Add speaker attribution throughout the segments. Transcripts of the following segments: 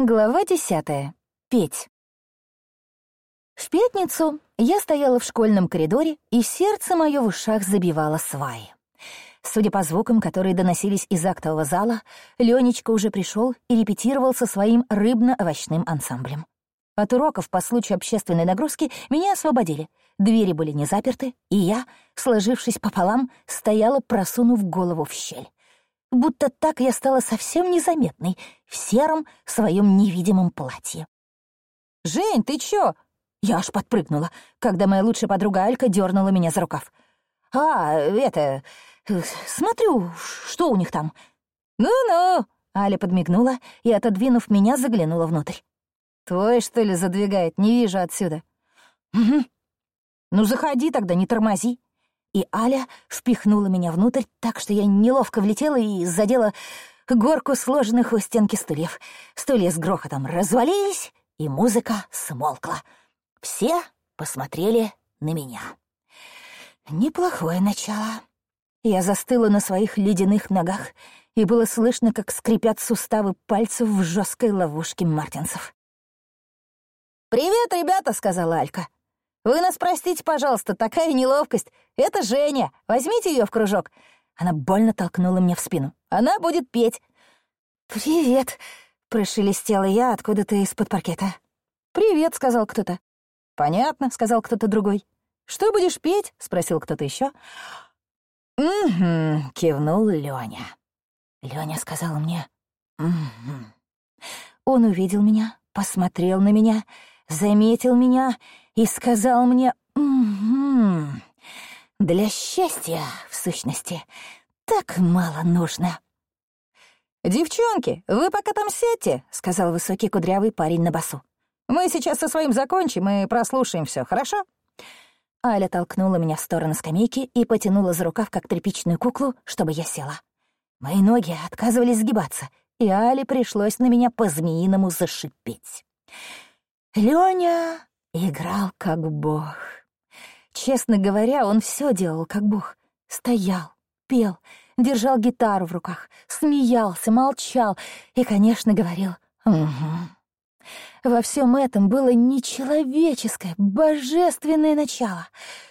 Speaker 1: Глава десятая. Петь. В пятницу я стояла в школьном коридоре, и сердце мое в ушах забивало сваи. Судя по звукам, которые доносились из актового зала, Ленечка уже пришел и репетировал со своим рыбно-овощным ансамблем. От уроков по случаю общественной нагрузки меня освободили. Двери были не заперты, и я, сложившись пополам, стояла, просунув голову в щель будто так я стала совсем незаметной в сером своем невидимом платье. «Жень, ты чё?» Я аж подпрыгнула, когда моя лучшая подруга Алька дернула меня за рукав. «А, это... Смотрю, что у них там?» «Ну-ну!» — Аля подмигнула и, отодвинув меня, заглянула внутрь. «Твой, что ли, задвигает? Не вижу отсюда». «Угу. Ну, заходи тогда, не тормози» и Аля впихнула меня внутрь так, что я неловко влетела и задела горку сложенных у стенки стульев. Стулья с грохотом развалились, и музыка смолкла. Все посмотрели на меня. Неплохое начало. Я застыла на своих ледяных ногах, и было слышно, как скрипят суставы пальцев в жесткой ловушке мартинцев. «Привет, ребята!» — сказала Алька. «Вы нас простите, пожалуйста, такая неловкость. Это Женя. Возьмите ее в кружок». Она больно толкнула мне в спину. «Она будет петь». «Привет», — прошелестела я откуда-то из-под паркета. «Привет», — сказал кто-то. «Понятно», — сказал кто-то другой. «Что будешь петь?» — спросил кто-то еще. «Угу», — кивнул Лёня. Лёня сказал мне «Угу». Он увидел меня, посмотрел на меня, заметил меня и сказал мне «Угу». Для счастья, в сущности, так мало нужно. «Девчонки, вы пока там сядьте», — сказал высокий кудрявый парень на басу. «Мы сейчас со своим закончим и прослушаем все, хорошо?» Аля толкнула меня в сторону скамейки и потянула за рукав, как тряпичную куклу, чтобы я села. Мои ноги отказывались сгибаться, и Але пришлось на меня по-змеиному зашипеть. Лёня играл как бог. Честно говоря, он все делал как бог. Стоял, пел, держал гитару в руках, смеялся, молчал и, конечно, говорил «Угу». Во всем этом было нечеловеческое, божественное начало.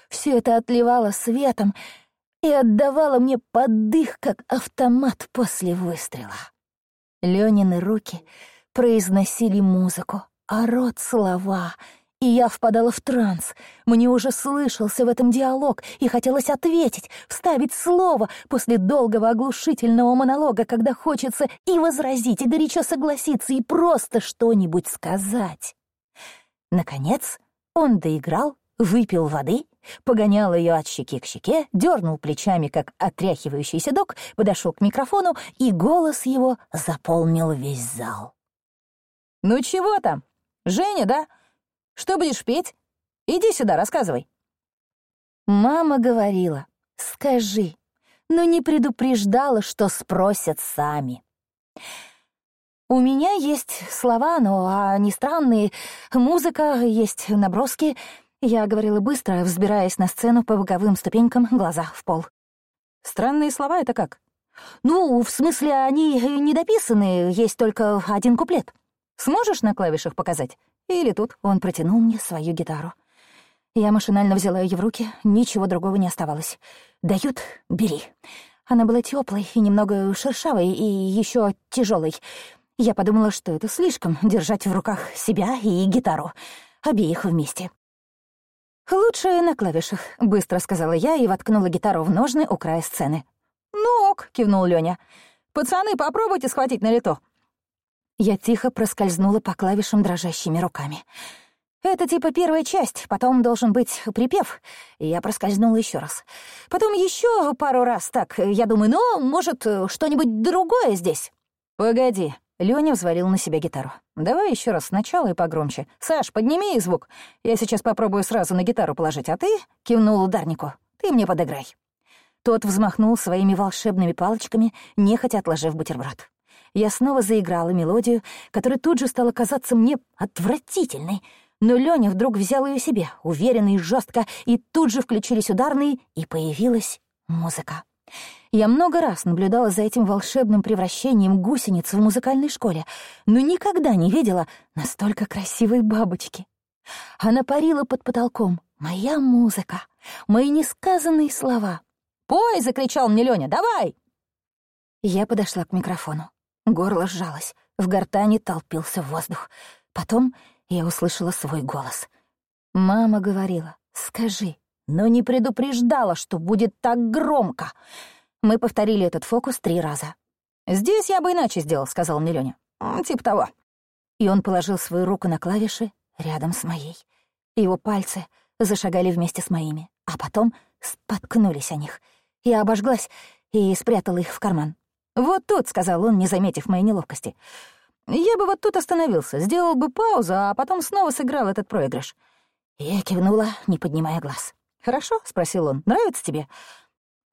Speaker 1: Все это отливало светом и отдавало мне подых, как автомат после выстрела. Ленины руки произносили музыку, а рот — слова, и я впадала в транс. Мне уже слышался в этом диалог, и хотелось ответить, вставить слово после долгого оглушительного монолога, когда хочется и возразить, и горячо согласиться, и просто что-нибудь сказать. Наконец он доиграл, выпил воды, погонял ее от щеки к щеке, дернул плечами, как отряхивающийся док, подошел к микрофону, и голос его заполнил весь зал. «Ну чего там?» «Женя, да? Что будешь петь? Иди сюда, рассказывай». Мама говорила, «Скажи, но не предупреждала, что спросят сами». У меня есть слова, но они странные. Музыка, есть наброски. Я говорила быстро, взбираясь на сцену по боковым ступенькам, глаза в пол. Странные слова — это как? Ну, в смысле, они недописаны, есть только один куплет. Сможешь на клавишах показать? Или тут он протянул мне свою гитару. Я машинально взяла ее в руки, ничего другого не оставалось. «Дают — бери». Она была теплой и немного шершавой, и еще тяжелой. Я подумала, что это слишком — держать в руках себя и гитару. Обеих вместе. «Лучше на клавишах», — быстро сказала я и воткнула гитару в ножны у края сцены. «Ну ок», — кивнул Лёня. «Пацаны, попробуйте схватить на лето». Я тихо проскользнула по клавишам дрожащими руками. Это типа первая часть, потом должен быть припев. Я проскользнула еще раз. Потом еще пару раз так. Я думаю, ну, может, что-нибудь другое здесь. Погоди. Лёня взвалил на себя гитару. «Давай еще раз сначала и погромче. Саш, подними звук. Я сейчас попробую сразу на гитару положить, а ты...» — кивнул ударнику. «Ты мне подыграй». Тот взмахнул своими волшебными палочками, нехотя отложив бутерброд я снова заиграла мелодию, которая тут же стала казаться мне отвратительной. Но Лёня вдруг взял ее себе, уверенно и жестко, и тут же включились ударные, и появилась музыка. Я много раз наблюдала за этим волшебным превращением гусениц в музыкальной школе, но никогда не видела настолько красивой бабочки. Она парила под потолком. Моя музыка, мои несказанные слова. «Пой!» — закричал мне Лёня. «Давай!» Я подошла к микрофону. Горло сжалось, в гортани толпился воздух. Потом я услышала свой голос. Мама говорила, «Скажи, но не предупреждала, что будет так громко». Мы повторили этот фокус три раза. «Здесь я бы иначе сделал», — сказал мне Лёня. «Типа того». И он положил свою руку на клавиши рядом с моей. Его пальцы зашагали вместе с моими, а потом споткнулись о них. Я обожглась и спрятала их в карман. «Вот тут», — сказал он, не заметив моей неловкости. «Я бы вот тут остановился, сделал бы паузу, а потом снова сыграл этот проигрыш». Я кивнула, не поднимая глаз. «Хорошо?» — спросил он. «Нравится тебе?»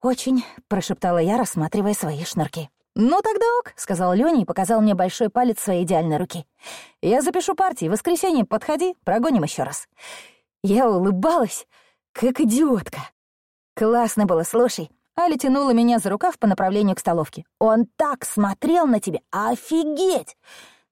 Speaker 1: «Очень», — прошептала я, рассматривая свои шнурки. «Ну тогда ок», — сказал Лёня и показал мне большой палец своей идеальной руки. «Я запишу партии. В воскресенье подходи, прогоним еще раз». Я улыбалась, как идиотка. Классно было, слушай. Аля тянула меня за рукав по направлению к столовке. «Он так смотрел на тебя! Офигеть!»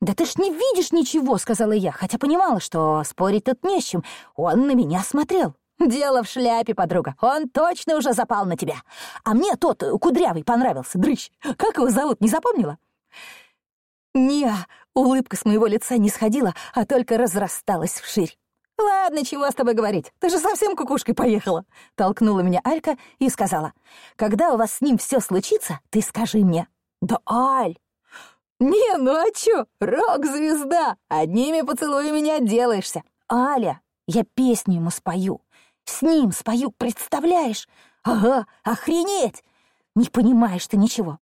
Speaker 1: «Да ты ж не видишь ничего», — сказала я, хотя понимала, что спорить тут не с чем. Он на меня смотрел. «Дело в шляпе, подруга. Он точно уже запал на тебя. А мне тот кудрявый понравился, дрыщ. Как его зовут, не запомнила?» «Не, улыбка с моего лица не сходила, а только разрасталась вширь. «Ладно, чего с тобой говорить? Ты же совсем кукушкой поехала!» Толкнула меня Алька и сказала. «Когда у вас с ним все случится, ты скажи мне». «Да, Аль!» «Не, ну а чё? Рок-звезда! Одними поцелуями не отделаешься!» «Аля, я песню ему спою. С ним спою, представляешь? Ага, охренеть! Не понимаешь ты ничего.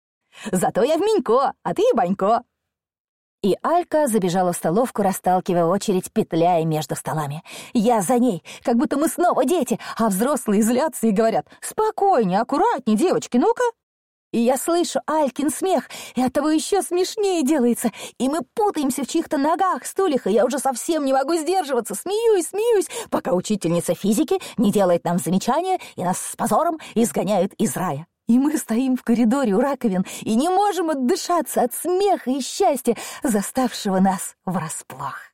Speaker 1: Зато я в Минько, а ты и Банько. И Алька забежала в столовку, расталкивая очередь, петляя между столами. Я за ней, как будто мы снова дети, а взрослые злятся и говорят «Спокойнее, аккуратнее, девочки, ну-ка». И я слышу Алькин смех, и от того еще смешнее делается. И мы путаемся в чьих-то ногах, стульях, и я уже совсем не могу сдерживаться. Смеюсь, смеюсь, пока учительница физики не делает нам замечания и нас с позором изгоняет из рая. И мы стоим в коридоре у раковин и не можем отдышаться от смеха и счастья, заставшего нас врасплох.